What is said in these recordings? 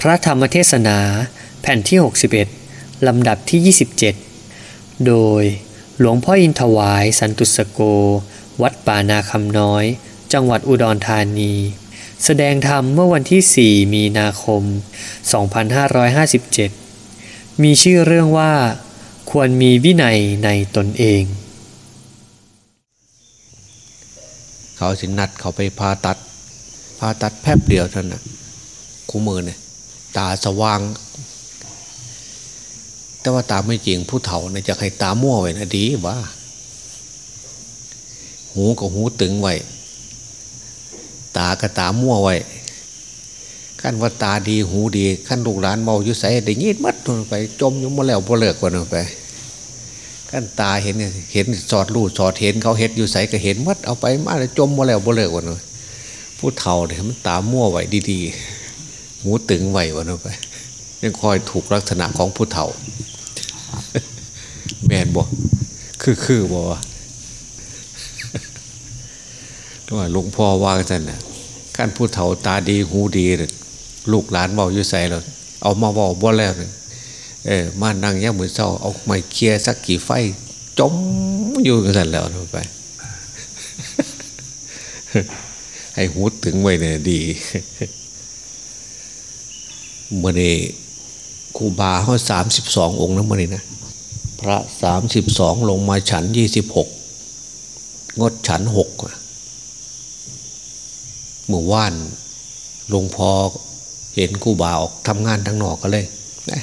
พระธรรมเทศนาแผ่นที่ 61 ลำดับที่ 27 โดยหลวงพ่ออินทวายสันตุสโก วัดป่านาคำน้อย จังหวัดอุดรธานี แสดงธรรมเมื่อวันที่ 4 มีนาคม 2557 มีชื่อเรื่องว่า ควรมีวินัยในตนเอง เขาสินัดเขาไปพาตัดพาตัดแป๊บเดียวเท่านั้นคู่มือเนี่ย ตาสว่าง แต่ว่าตาไม่จริงผู้เฒ่าเนี่ยจะให้ตามั่วไว้นะดีว่าหูกับหูตึงไว้ตากับตามั่วไว้ขั้นว่าตาดีหูดีขั้นลูกหลานเมาอยู่ใส่ได้ยีดมัดไป จมอยู่มาแล้วบ่เลิกกว่านั้นไปขั้นตาเห็นเห็นสอดรูดสอดเห็นเขาเห็ดอยู่ใส่ก็เห็นมัดเอาไปมาแล้วจมมาแล้วบ่เลิกกว่านั้นผู้เฒ่าเนี่ยมันตามั่วไว้ดีๆ หูตึงไหววะนไปยังคอยถูกลักษณะของผู้เฒ่า แมนบอกคือคือบอกว่าหลวงพ่อว่ากันนะขั้นผู้เฒ่าตาดีหูดีเลยลูกหลานเบาอยู่ใส่เราเอามาบอกบ่แล้วเนี่ยเออมานั่งย่ามือเศร้าเอาไม้เคลียสักกี่ไฟจมอยู่กันแล้วไป ให้หูตึงไว้เนี่ยดี เมื่อนี้ครูบาเขาสามสิบสององค์นะเมื่อนี้นะพระสามสิบสองลงมาฉันยี่สิบหกงดฉันหกเมื่อว่านหลวงพ่อเห็นคูบาออกทำงานทั้งนอกก็เลยนะ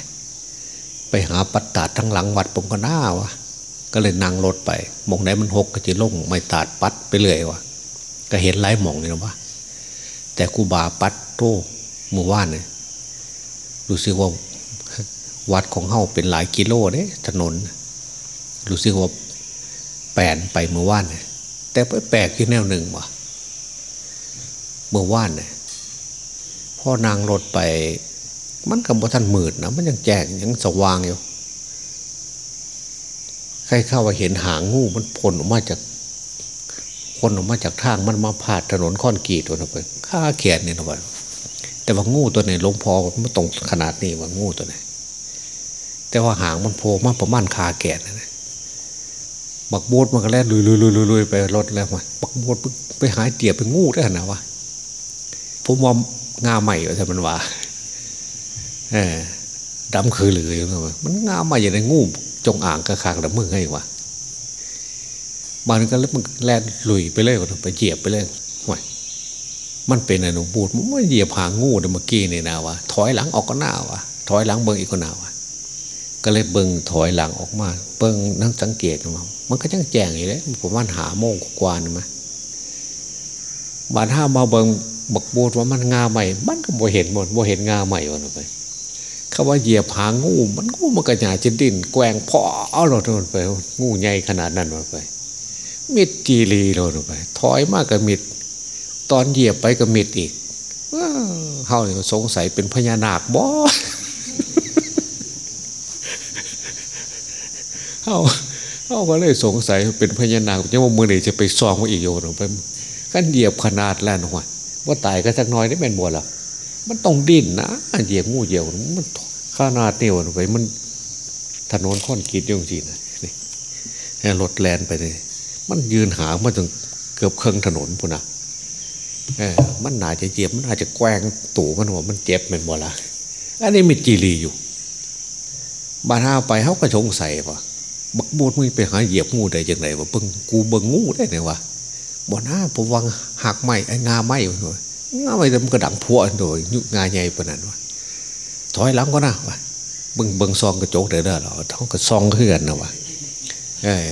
ไปหาปัตตาดทั้งหลังวัดปงกหน้าวะก็เลยนั่งรถไปมองไหนมันหกก็จะลงไม่ตัดปัดไปเลยวะก็เห็นไล่หมองนี่นะวะแต่คูบาปัดโตเมื่อว่านเนี่ย รู้สึกว่าวัดของเฮาเป็นหลายกิโลเด้ถนน รู้สึกว่าแปนไปเมื่อวานเนแต่ไปแปลกที่แนวหนึ่งว่ะเมื่อวานเนี่ยพ่อนางรถไป มันกับบ่ท่านมืดนะมันยังแจ้งยังสว่างอยู่ใครเข้าว่าเห็นหางงูมันพ่นออกมาจากพ่นออกมาจากทางมันมาพาถนนค้อนกีดตัวนั้นไปข้าเขียนเนี่ยนะว่า แต่ว่างูตัวไหนหลวงพอมันตรงขนาดนี้ว่างูตัวไหนแต่ว่าหางมันโผล่มาประมาณคาแกนนะบักบูดมันก็แล่นลุยลุยลุยลุยไปรถแล้วมาบักบูดไปหายเตียบเป็นงูได้ขนาดวะผมว่างาใหม่ว่าแต่มันว่าเออดำคือหรือยังไงมันงาใหม่อย่างไรงูจงอ่างกระคางดำมือให้วะบางก็แล้วมันแล่นลุยไปเลยไปเหยียบไปเลย มันเป็นอะไรหนูบูดมันเหยียบหางงูเมื่อกี้นี่นะวะถอยหลังออกก็หน้าวะถอยหลังเบิ้งอีกก็หน้าวะก็เลยเบิ้งถอยหลังออกมา เบิ้งนั่งสังเกตมามันก็ยังแจงอยู่เลยผมว่าหาโมงกว่านี่มาบานห้ามาเบิ้งบักบูดว่ามันงาใหม่มันก็บ่เห็นหมดบ่เห็นงาใหม่วันไปเขาว่าเหยียบหางงู มันงูมันกระหยาจินดินแกว่งพอเอาเราโดนไป งูใหญ่ขนาดนั้นวันไปมิดจีรีเราไป ถอยมากกับมิด ตอนเหยียบไปกับมิดอีกเขาสงสัยเป็นพญานาคบ่เขาเขาก็เลยสงสัยเป็นพญานาคยังว่ามือไหนจะไปซองมาอีกโยนไปกันเหยียบขนาดแล้วหัวว่าตายก็สักน้อยได้เป็นบัวหรอมันต้องดิ้นนะเหยียบงูเหยียบมันขนาดเนี่ยวไปมันถนนค่อนกีดยงจีนะนี่รถแลนไปเลยมันยืนหามาถึงเกือบเครื่องถนนพุ่นนะ มันน่าจะเหยียบมันอาจจะแกว่งตู่มันหัวมันเจ็บเป็นบัวละอันนี้มีจีรีอยู่บานห้าไปเขาก็สงสัยว่าบักบูดมึงไปหาเหยียบงูได้ยังไงวะเบิ่งกูเบิ่งงูได้ไงวะบ่หน้าผมวังหักไม้ไอ้งาไม้หน่อยงาไม้มันกระดังพัวโดยยุงาใหญ่ปนั้นวะถอยหลังก็นะวะเบิ่งเบิ่งซองกระจกเด้อเด้อหรอเขาก็ซองขึ้นกันนะวะเออ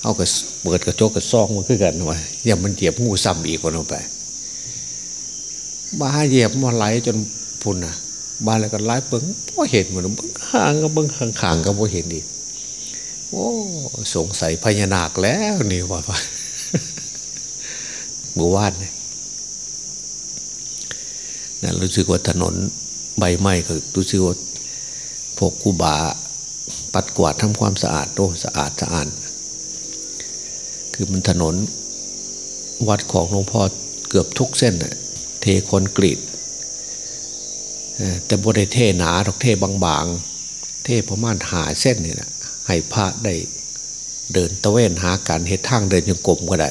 เขาก็เปิดกระจกกระซองมันขึ้นกันวะอย่ามันเหยียบงูซ้ำอีกคนลงไป บ้าเหยียบมาไหลจนพุ่นนะบ้านแล้วก็ไหลเบิ่งพอเห็นเหมือนเบิ่งห่างก็เบิ่งห่างๆก็พอเห็นอีโอ้สงสัยพญานาคแล้วนี่ว่าหมู่บ้านเนี่ยนั่นรู้สึกว่าถนนใบไม้ก็รู้สึกว่าพวกกูบาปัดกวาดทำความสะอาดโอ้สะอาดสะอาดคือมันถนนวัดของหลวงพ่อเกือบทุกเส้น เทคอนกรีตแต่บริเทหนาดอกเทบางๆ เทประมาณหาเส้นนี่นะให้พระได้เดินตะเวนหาการเหตุทางเดินยังกลมก็ได้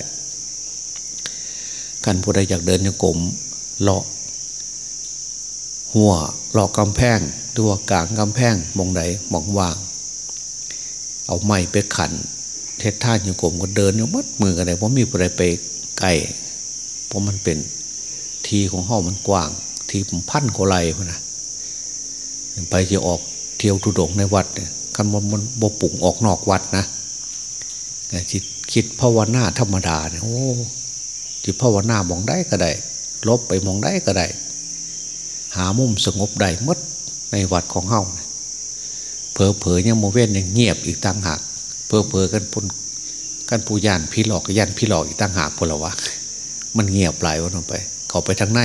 กันผู้ใดอยากเดินยังกลมเลาะหัวเลาะกำแพงตัวกลางกำแพงมองใดมองว่าง เอาไม้ไปขันเทศท่ายังกลมก็เดินอยู่มัดมือกันเลยเพราะมีผู้ใดไปไกลเพราะมันเป็น ทีของห้องมันกว้าง ทีผมพันกว่าไรพนะไปจะออกเที่ยวทุดงในวัดเนี่ยกันมันมันบปุ่งออกนอกวัดนะจิตคิดภาวนาธรรมดาเนี่ยโอ้จิตภาวนามองได้ก็ได้ ลบไปมองได้ก็ได้ หามุมสงบได้มดในวัดของเฮาเพอเพอยังโมเว้นยังเงียบอีกต่างหากเพอเพอกันพุนกันปูยานพี่หลอกยันพี่หลอกอีกต่างหากพลวะมันเงียบไปลายวันไป เขาไปทางไหน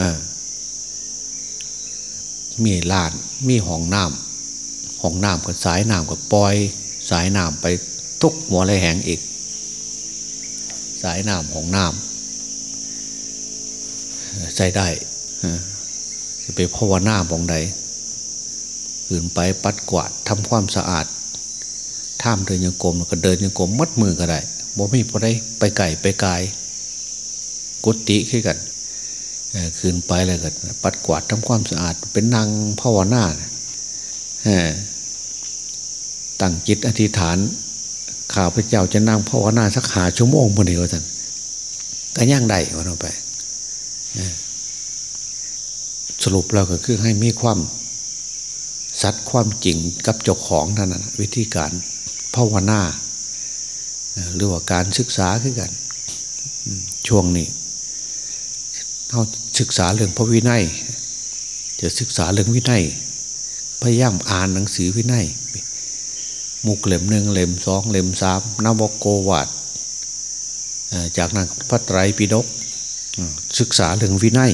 อ่ามีลานมีห้องน้ำห้องน้ำกับสายน้ำกับปล่อย สายน้ำไปทุกหัวไรแหงอีก สายน้ำของน้ำใช้ได้จะไปภาวนาบองใดอื่นไปปัดกวาดทำความสะอาดท่ามเดินยังกลมก็เดินยังกลมมัดมือก็ได้บ่มีพอได้ไปไก่ไปกาย กุฏิขึ้นกันคืนไปเลยกันปัดกวาดทำความสะอาด เป็นนางภาวนาตั้งจิตอธิษฐานข้าวพระเจ้าจะนั่งภาวนาสักหาชั่วโมงพอดีว่าท่านก็ย่างได้วันไปสรุปเราก็คือให้มีความสัตย์ความจริงกับเจ้าของท่านนะวิธีการภาวนาหรือว่าการศึกษาขึ้นกัน ช่วงนี้ เราศึกษาเรื่องพระวินัย จะศึกษาเรื่องวินัย พยายามอ่านหนังสือวินัย มุกเล่มหนึ่งเล่มสองเล่มสามนวโกวาดจากนั้นพระไตรปิฎกศึกษาเรื่องวินัย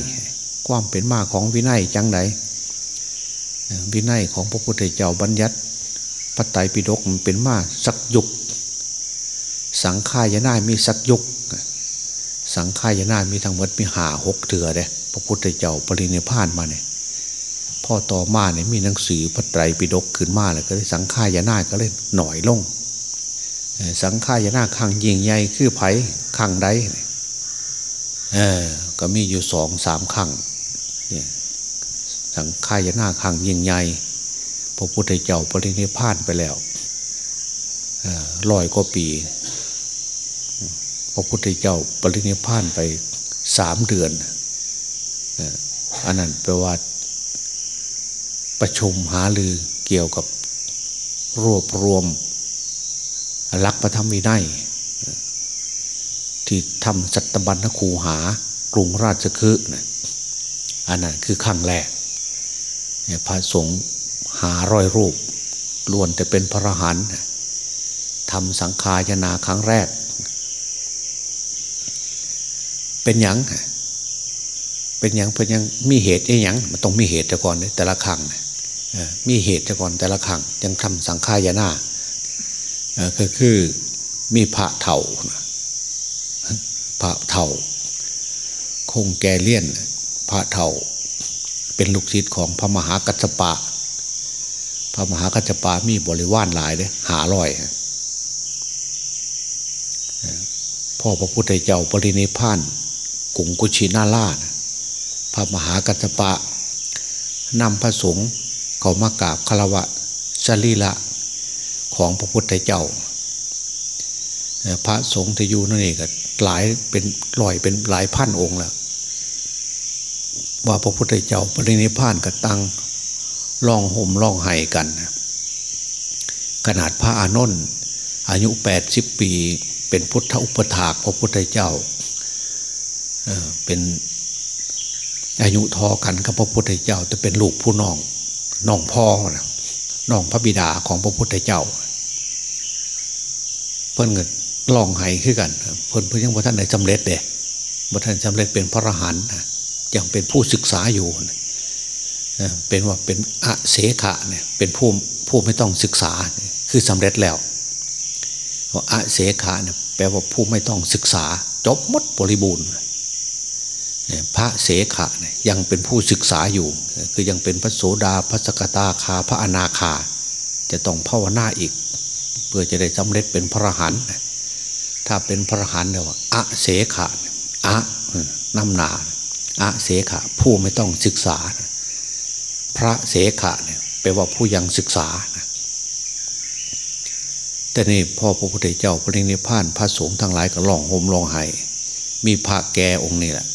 ความเป็นมาของวินัยจังไดวินัยของพระพุทธเจ้าบัญญัติพระไตรปิฎกมันเป็นมาสักยุกสังขายนามีสักยุก สังขายนามีทั้งหมดมีหาหกเถื่อเลยพระพุทธเจ้าปรินิพานมาเนี่ยพ่อต่อมาเนี่ยมีหนังสือพระไตรปิฎกขึ้นมาเลยก็เลยสังขายนาก็เลยหน่อยลง สังขายนาขังยิงใหญ่คือไผ่ขังใดเออก็มีอยู่สองสามขังเนี่ยสังขายนาขังยิงใหญ่พระพุทธเจ้าปรินิพานไปแล้วลอยกว่าปี พระพุทธเจ้าปรินิพานไปสามเดือนอันนั้นแปลว่าประชุมหาลือเกี่ยวกับรวบรวมลักพระธรรมวินัยที่ทำสัตบัญญคูหากรุงราชคฤห์อันนั้นคือขั้งแรกพระสงฆ์หาร้อยรูปล้วนแต่เป็นพระหันทำสังขายนาครั้งแรก เป็นยังเป็นยังเป็นยังมีเหตุไอ้ยังมันต้องมีเหตุก่อนแต่ละครั้งมีเหตุก่อนแต่ละครั้งยังทำสังขายนาก็คือมีพระเถาพระเถาคงแกเลี่ยนพระเถาเป็นลูกศิษย์ของพระมหากัสปะ พระมหากัสปะมีบริวารหลายเลยหาลอยพ่อพระพุทธเจ้าปรินิพาน กุงกุชินาราชพระมหากัสปะนำพระสงฆ์เขามากราบคารวะสรีละของพระพุทธเจ้า พระสงฆ์ที่อยู่นั่นเองก็หลายเป็นลอยเป็นหลายพันองค์แล้วว่าพระพุทธเจ้าปรินิพานก็ตั้งล่องห่มล่องไห้กัน ขนาดพระอานนท์อายุแปดสิบปี เป็นพุทธอุปถากพระพุทธเจ้า เป็นอายุทอกันกับพระพุทธเจ้าจะเป็นลูกผู้น้องน้องพ่อนะน้องพระบิดาของพระพุทธเจ้า เพิ่นเงินลองไห้ขึ้นกัน เพิ่นเพิ่นยังพระท่านไหนสำเร็จเด้พระท่านสำเร็จเป็นพระอรหันต์ยังเป็นผู้ศึกษาอยู่เป็นว่าเป็นอะเสขะเนี่ยเป็นผู้ผู้ไม่ต้องศึกษาคือสำเร็จแล้วว่าอะเสขะเนี่ยแปลว่าผู้ไม่ต้องศึกษา จบมดบริบูรณ์ พระเสขะเนี่ยยังเป็นผู้ศึกษาอยู่ คือยังเป็นพระโสดาพระสกตาคาพระอนาคา จะต้องภาวนาอีก เพื่อจะได้สำเร็จเป็นพระหันถ้าเป็นพระหันเนี่ยว่าอะเสขะอะนำนาอะเสขะผู้ไม่ต้องศึกษา พระเสขะเนี่ยแปลว่าผู้ยังศึกษาแต่นี่พ่อพระพุทธเจ้าพระนิพพานพระสงฆ์ทั้งหลายก็ร้องโหมร้องไห้มีพระแก่องค์นี่แหละ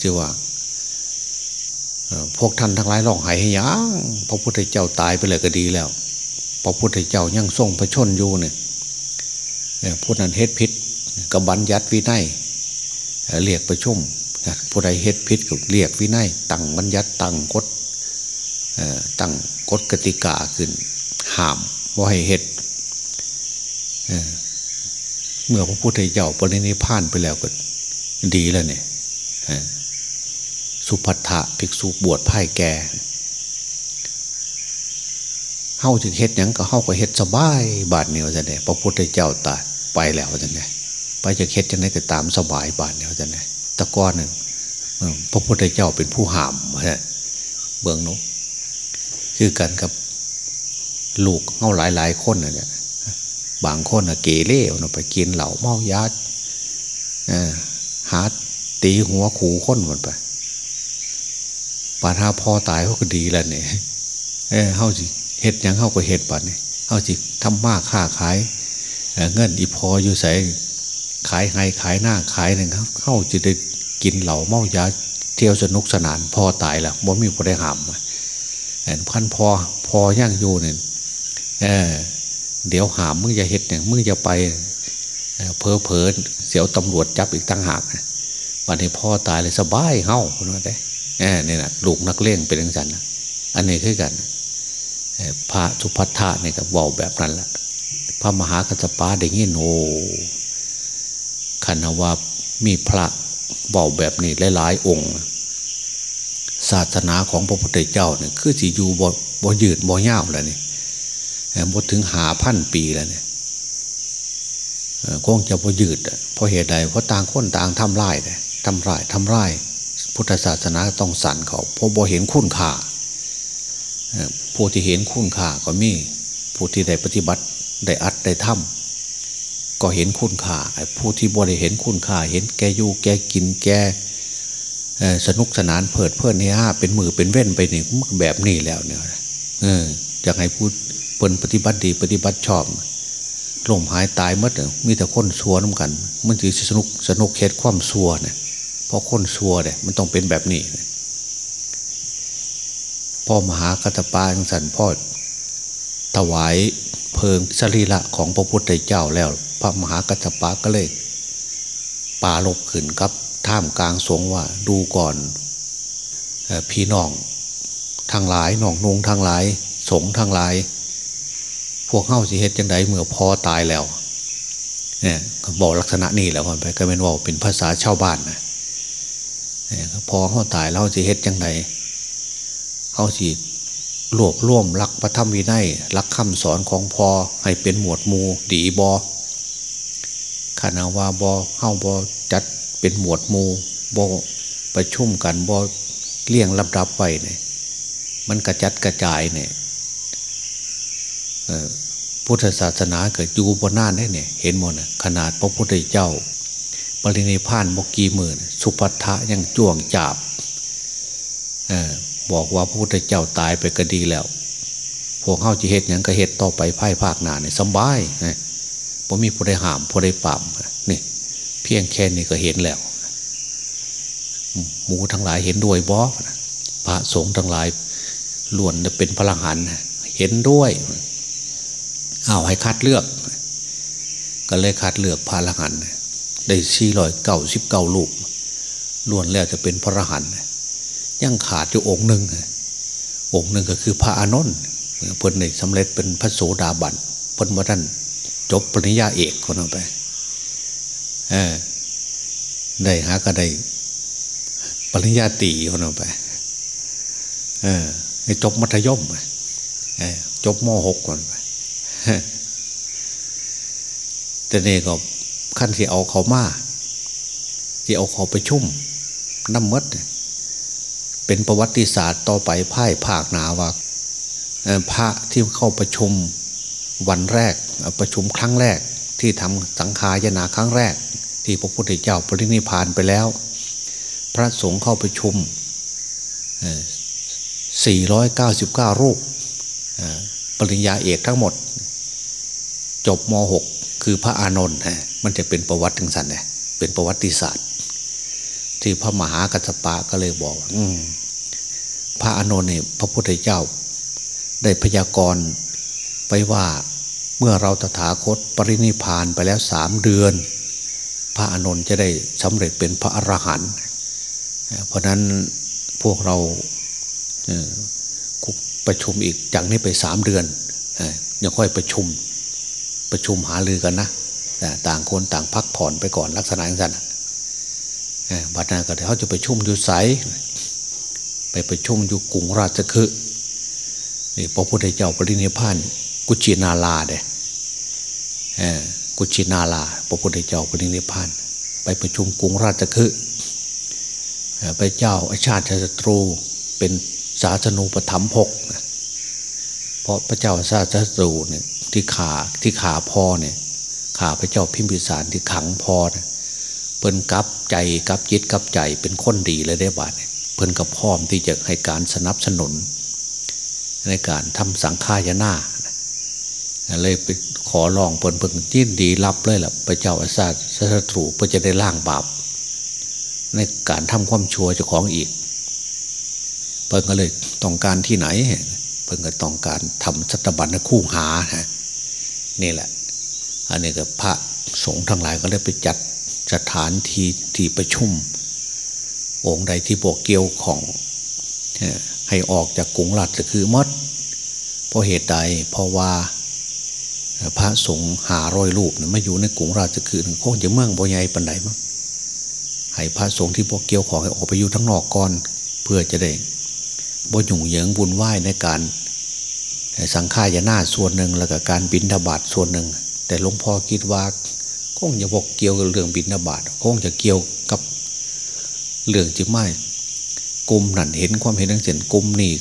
ชื่อว่าพวกท่านทั้งหลายร้องไห้ให้ยังพระพุทธเจ้าตายไปเลยก็ดีแล้ว พระพุทธเจ้ายังทรงพระชนอยู่เนี่ยผู้นั้นเฮ็ดพิษกับบัญญัติวินัยเรียกประชุมผู้ใดเฮ็ดพิษก็เรียกวินัยตั้งบัญญัติตั้งกฎตั้งกฎกติกาขึ้นห้ามว่าให้เฮ็ดเมื่อพระพุทธเจ้าปรินิพานไปแล้วก็ดีแล้วเนี่ย สุภัทะภิกษุบวชพ่ายแก่เฮาจึงเฮ็ดยังก็เฮาก็เฮ็ดสบายบาทเนี่ยจะเนี่ยพระพุทธเจ้าตายไปแล้วจะเนี่ยไปจะเฮ็ดจะไหนก็ตามสบายบาทเนี่ยจะเนี่ยตะก้อนหนึ่งพระพุทธเจ้าเป็นผู้ห้ามฮะเบื้องนู้คือกันกับลูกเฮาหลายหลายคนเนี่ยบางคนเกเรเอไปกินเหล่าเมายาหา ตีหัวขู่ค้นหมดไปป่าถ้าพ่อตายเขาก็ดีแล้วเนี่ยเออเขาสิเห็ดยังเขาก็เห็ดปัดเนี่ยเขาสิทำมากค่าขายเงินอีพออยู่ใส่ขายไงขายหน้าขายหนึ่งครับ เขาจะได้กินเหล่าเมายาเที่ยวสนุกสนานพ่อตายแล้วบ่มีผู้ได้หามเห็นพันพอพอย่างอยู่เนี่ยเออเดี๋ยวหามมึงจะเห็ดเนี่ยมึงจะไปเพอเพอเสียวตำรวจจับอีกตั้งหาก วันนี้พ่อตายเลยสบายเฮ้าคนนั้นได้เนี่ยนะลูกนักเลงเป็นอย่างนั้นะอันนี้คือกันพระสุภัทธะเนี่ยก็บอกแบบนั้นละพระมหากัจจปาได้ยินโอ้ขันว่ามีพระบอกแบบนี้หลายๆองค์ ศาสนาของพระพุทธเจ้าเนี่ยคือสิอยู่บ่บ่ยืดบ่ยาวแล้วนี่หมดถึงหาพันปีแล้วเนี่ยคงจะพอยืดเพราะเหตุใดเพราะต่างคนต่างทำร้ายเลย ทำร้ายทำร้ายพุทธศาสนาต้องสั่นเขาเพราะบ่เห็นคุณค่าผู้ที่เห็นคุณค่าก็มี ผู้ที่ได้ปฏิบัติได้อัดได้ทำก็เห็นคุณค่าผู้ที่บ่ได้เห็นคุณค่า เห็นแกอยู่แกกินแกสนุกสนานเพิดเพื่อนเนี่ยเป็นมือเป็นเว้นไปนี่แบบนี้แล้วเนี่ยเอออยากให้พูดเปินปฏิบัติดีปฏิบัติชอบลมหายตายมัดมีแต่คนซัวน้ากัน มันถือสนุกสนุกเคสความซัวเนี่ย เพราะคนซัวเนี่ยมันต้องเป็นแบบนี้พ่อมหากัตปาสันพ่อถวายเพลิงสรีระของพระพุทธเจ้าแล้ว พระมหากัตปาก็เลยป่าลบขึ้นครับท่ามกลางสงว่าดูก่อนพี่น้องทางหลายน้องนงทางหลาย สงทางหลาย พวกเข้าสิเหตุจังไดเมื่อพอตายแล้วเนี่ยบอกลักษณะนี้แล้วไปก็เป็นว่าเป็นภาษาชาวบ้านนะ พอเข้าตายแล้วสิเหตุจังไดเข้าสิรวบร่วมรักพระธรรมวินัยรักคำสอนของพอให้เป็นหมวดมูดีบอขณะว่าบอเข้าบอจัดเป็นหมวดมูบอประชุมกันบอเลี่ยงรับรับไปเนี่ยมันกระจัดกระจายเนี่ยพุทธศาสนาเกิดอยู่บนหน้าได้เนี่ย เห็นหมดนะขนาดพระพุทธเจ้า ปรินิพานบกีหมื่น สุภัทะยังจ้วงจับบอกว่าพระพุทธเจ้าตายไปก็ดีแล้ว พวกเข้าจีเหตุยังก็เหตุต่อไปภายภาคหนาเนี่ยสบายผมมีผู้ใดหามผู้ใดปามนี่ เพียงแค่นี้ก็เห็นแล้ว หมูทั้งหลายเห็นด้วยบอพระสงฆ์ทั้งหลายล้วนจะเป็นพลังหันเห็นด้วยเอาให้คัดเลือก ก็เลยคัดเลือกพระรหัน ได้สี่ร้อยเก้าสิบเก้าลูกล้วนแล้วจะเป็นพระรหันยังขาดอยู่องค์หนึ่งองค์หนึ่งก็คือพระอานนท์เพิ่นในสำเร็จเป็นพระโสดาบันเพิ่นว่าท่านจบปริญญาเอกคนออกไปเออได้หาก็ได้ปริญญาตีคนออกไปเออจบมัธยมจบมหกก่อนไปแต่เนี่ก็ ขั้นที่เอาเขามาที่เอาเขาไปชุ่มน้ำมดเป็นประวัติศาสตร์ต่อไปพ่ายภาคหนาว่าพระที่เข้าประชุมวันแรกประชุมครั้งแรกที่ทำสังขายนาครั้งแรก ที่พระพุทธเจ้าปรินิพานไปแล้ว พระสงฆ์เข้าประชุม 499 รูปปริญญาเอกทั้งหมด จบม .6 คือพระอานนท์ มันจะเป็นประวัติถึงสันเนี่ยเป็นประวัติศาสตร์ ที่พระมหากัสปะก็เลยบอกอพระอานนท์เนี่ยพระพุทธเจ้า ได้พยากรณ์ไปว่าเมื่อเราตถาคตปรินิพานไปแล้วสามเดือน พระอานนท์จะได้สำเร็จเป็นพระอรหันต์เพราะนั้นพวกเราประชุมอีกจากนี้ไปสามเดือนยังค่อยประชุมประชุมหาลือกันนะ ต่างคนต่างพักผ่อนไปก่อนลักษณะอย่างนั้นบัดนั้นก็เขาจะไปชุ่มอยู่ใสไปประชุมอยู่กรุงราชคฤห์นี่พระพุทธเจ้าปรินิพานกุชินาลาเด้กุชินาลาพระพุทธเจ้าปรินิพาน ไปประชุมกรุงราชคฤห์พระเจ้าอาชาติศัตรูเป็นศาสนูปถัมภกเพราะพระเจ้าชาติศัตรูเนี่ยที่ขาที่ขาพ่อเนี่ย ข้าพระเจ้าพิมพิสารที่ขังพอเนี่ยเพิ่นกับใจกับจิตกับใจเป็นคนดีเลยได้บาทเพิ่นกับพร้อมที่จะให้การสนับสนุน ในการทำสังฆายนาเลยไปขอลองเพิ่นเพิ่งยินดีรับเลยแหละพระเจ้าอาซาศัตรูเพื่อจะได้ล่างบาปในการทำความชั่วเจ้าของอีก เพิ่งก็เลยต้องการที่ไหน เพิ่งก็ต้องการทำสัตบัญคู่หาฮะนี่แหละ อันนี้ก็พระสงฆ์ทั้งหลายก็เลยไปจัดสถานที่ที่ประชุม องค์ใดที่บวกเกี่ยวของให้ออกจากกรุงรัฐก็คือมดเพราะเหตุใดเพราะว่าพระสงฆ์หาร้อยรูปไม่อยู่ในกรุงราชคือคงจะเมืองบ่ใหญ่ปันไดมั้งให้พระสงฆ์ที่พวกเกี่ยวของให้ออกไปอยู่ทั้งนอกก่อน เพื่อจะได้บ่หยุ่งเหยิงบุญไหว้ในการสังฆายนาส่วนหนึ่งแล้วก็การบินทบาทส่วนหนึ่ง แต่หลวงพ่อคิดว่าคงจะบอกเกี่ยวกับเรื่องบินทบาทคงจะเกี่ยวกับเรื่องจิไม่กลุ่มนั่นเห็นความเห็นทั้งเส้นกลุ่มนี่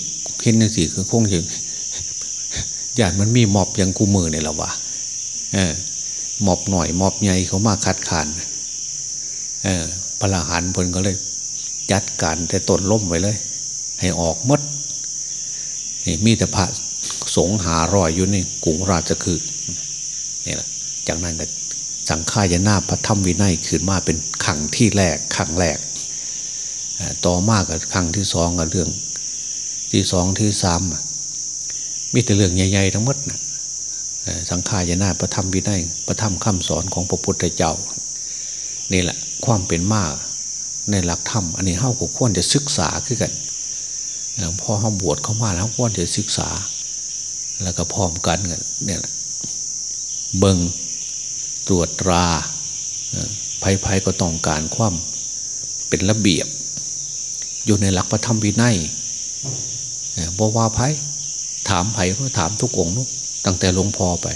เห็นทั้งสี่คือคงจะญาติมันมีมอบอยังกูมือเนี่ยหรอวะเออมอบหน่อยมอบใหญ่เขามาคัดขานเออพระหันพลก็เลยจัดการแต่ตนล่มไว้เลย ให้ออกมดนี่มีแต่พระสงหารอยอยู่นี่กุงราชคือ นี่แหละจากนั้นก็สังฆายนาพระธรรมวินัยขึ้นมาเป็นขังที่แรกขังแรก ต่อมากกับขังที่สองกับเรื่อง ที่สองที่สามมีแต่เรื่องใหญ่ๆทั้งหมดนะสังขายนาประธรรมวินัยประธรรมคำสอนของพระพุทธเจ้านี่แหละความเป็นมากในหลักธรรมอันนี้เฮาก็ควรจะศึกษาขึ้นกันพอเขาบวชเข้ามาแล้วควรจะศึกษา แล้วก็พร้อมกันกันเนี่ย เบิงตรวจตราภัยๆก็ต้องการความเป็นระเบียบ อยู่ในหลักประธรรมวินัยบ่ว่าภัยถามไผ่ก็ถามทุกองค์นุตั้งแต่หลวงพ่อไป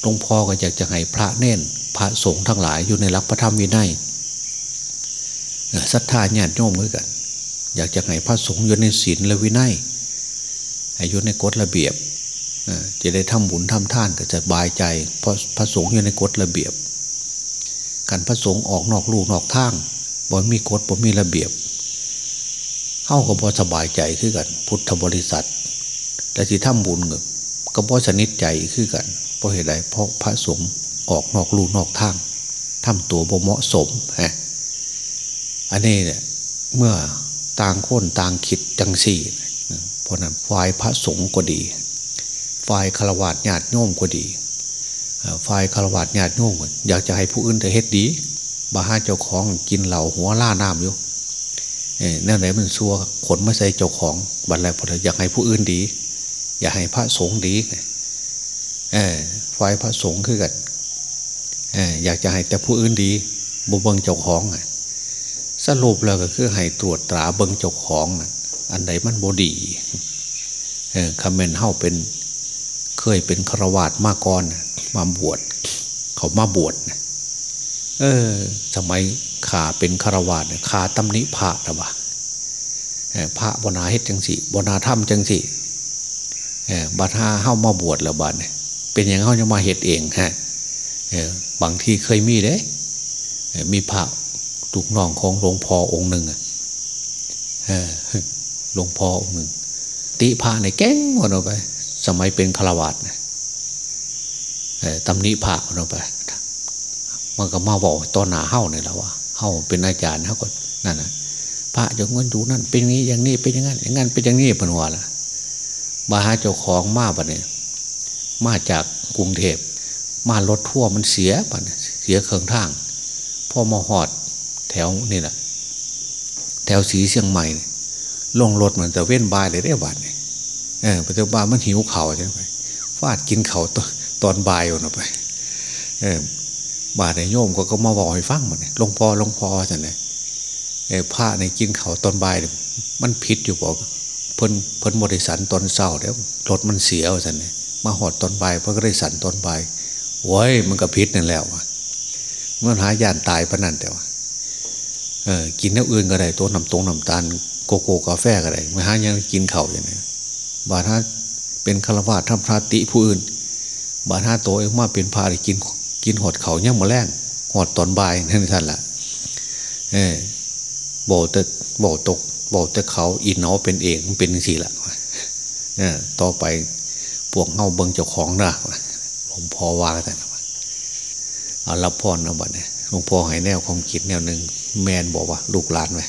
หลวงพ่อก็อยากจะให้พระเน้นพระสงฆ์ทั้งหลายอยู่ในรักพระธรรมวินัยศรัทธาญาติโยมด้วยกัน อยากจะให้พระสงฆ์อยู่ในศีลและวินัยอยู่ในกฎระเบียบ จะได้ทำบุญทำท่านก็จะบายใจ เพราะพระสงฆ์อยู่ในกฎระเบียบ การพระสงฆ์ออกนอกลูกนอกทางบ่มีกฎบ่มีระเบียบเข้ากับพอสบายใจขึ้นกัน พุทธบริษัทแต่ที่ทำบุญก็เพราะสนิทใจขึ้นกันเพราะเหตุใดเพราะพระสงฆ์ออกนอกลูนอกทางทำตัวบ่เหมาะสมฮะอันนี้เนี่ยเมื่อต่างคนต่างคิดจังสี่เพราะนั้นฝ่ายพระสงฆ์ก็ดี ฝ่ายฆราวาสญาติโยมก็ดีฝ่ายฆราวาสญาติโยมอยากจะให้ผู้อื่นแต่เฮ็ดดีบาห้าเจ้าของกินเหล่าหัวล่าน้ำอยู่เนี่ยไหนมันซัวขนมาใส่เจ้าของบัตรอะไรพออยากให้ผู้อื่นดี อย่าให้พระสงฆ์ดีเออฝ่ายพระสงฆ์คือกันเอออยากจะให้แต่ผู้อื่นดีบุเบิงเจ้าของสรุปแล้วก็คือให้ตรวจตราเบิงเจ้าของ อันใดมันบดีเออคำเมนเฮ้าเป็น เคยเป็นฆราวาสมาก่อนมาบวชเขามาบวชเออสมัยขาเป็นคารวาสขาตำหนิพระนะวะพระบนาเฮ็ดจังสิบนาถ้ำจังสิบัดห้าเข้ามาบวชแล้วบัดเนี่ยเป็นอย่างเขาจะมาเฮ็ดเองฮะบางที่เคยมีเด้มีพระลูกน้องของหลวงพ่อองค์หนึ่งหลวงพ่อองค์หนึ่ง ติพระในแก้งหมดออกไป สมัยเป็นฆราวาสนะตำหนิพระหมดออกไปมันก็มาบอกตอนหนาเฮ้าเนี่ยแล้วว่าเฮ้าเป็นอาจารย์เฮ้าก็นั่นนะพระจะเงินดูนั่นเป็นอย่างนี้อย่างนี้เป็นอย่างนั้นอย่างนั้นเป็นอย่างนี้เป็นว่าละมาหาเจ้าของมาปะเนี่ยมาจากกรุงเทพมารถทั่วมันเสียปะเนี่ยเสียเครื่องทางพ่อมาหอดแถวนี่แหละแถวสีเชียงใหม่ลงรถเหมือนแต่เว้นบายเลยได้บาทเนี่ย เออปัจจุบันมันหิวเข่าใช่ไหมฟาดกินเข่าตตอนบ่ายออกไป เออบาทในโยมก็ก็มาบอกให้ฟังหมดเนี่ยหลวงพ่อหลวงพ่อสันเลยเออผ้าในกินเข่าตอนบ่ายมันผิดอยู่บอกเพิ่นเพิ่นบริสันตอนเศร้าแล้วรถมันเสียสันเลยมาหอดตอนบ่ายเพิ่นก็ได้สันตอนบ่ายโว้ยมันก็พิษนั่นแล้วมันหายานตายพนันแต่ว่าเออกินน้ำอื่นก็ได้ตัวน้ำตรงน้ำตาลโกโก้กาแฟก็ได้ไม่หายังกินเข่าอย่างนี้ บาถ้าเป็นฆราวาสทำพระติผู้อื่น บาถ้าโตเองมาเป็นพาได้กินกินหอดเขาเนี่ยมาแรงหอดตอนบ่ายนั่นท่านละเออโบแต่โบตกโบแต่เขาอินเอาเป็นเองมันเป็นสี่ละเนี่ยต่อไปพวกเงาเบิงเจ้าของนะหลวงพ่อว่าแต่เอารับพรนะบัดเนี่ยหลวงพ่อให้แนวความคิดแนวหนึ่งแมนบอกว่า ลูกหลานไว้